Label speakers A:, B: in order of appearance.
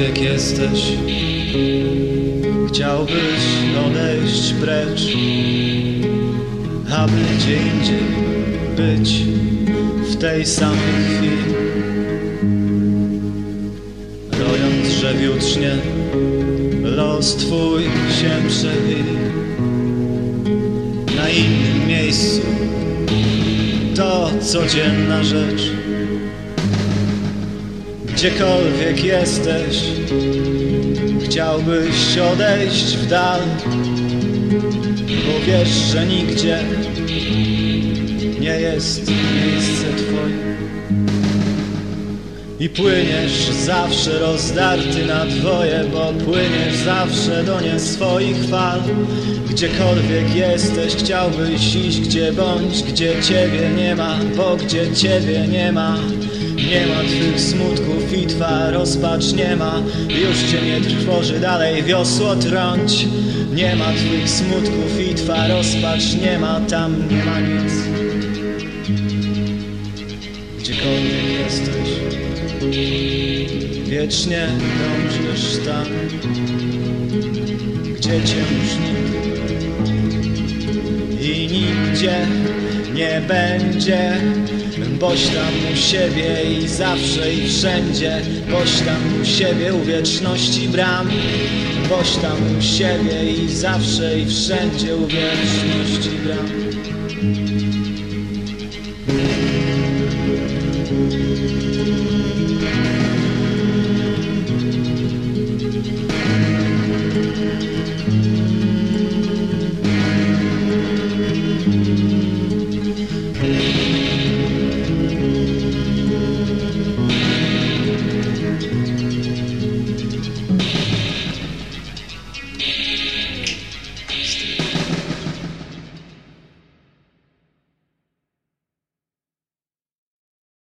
A: Gdziekolwiek jesteś, chciałbyś odejść precz, aby gdzie indziej być w tej samej chwili. Rojąc jutrznie, los twój się przewili na innym miejscu. To codzienna rzecz. Gdziekolwiek jesteś, chciałbyś odejść w dal, bo wiesz, że nigdzie nie jest miejsce twoje. I płyniesz zawsze rozdarty na dwoje, bo płyniesz zawsze do nie swoich fal. Gdziekolwiek jesteś, chciałbyś iść, gdzie bądź, gdzie ciebie nie ma, bo gdzie ciebie nie ma. Nie ma twych smutków i twa rozpacz nie ma. Już cię nie trwoży dalej wiosło trąć. Nie ma twych smutków i twa rozpacz nie ma. Tam nie ma nic. Gdziekolwiek jesteś Wiecznie dążysz tam Gdzie cię już nikt I nigdzie nie będzie Boś tam u siebie i zawsze i wszędzie. Boś tam u siebie u wieczności bram. Boś tam u siebie i zawsze i wszędzie u wieczności bram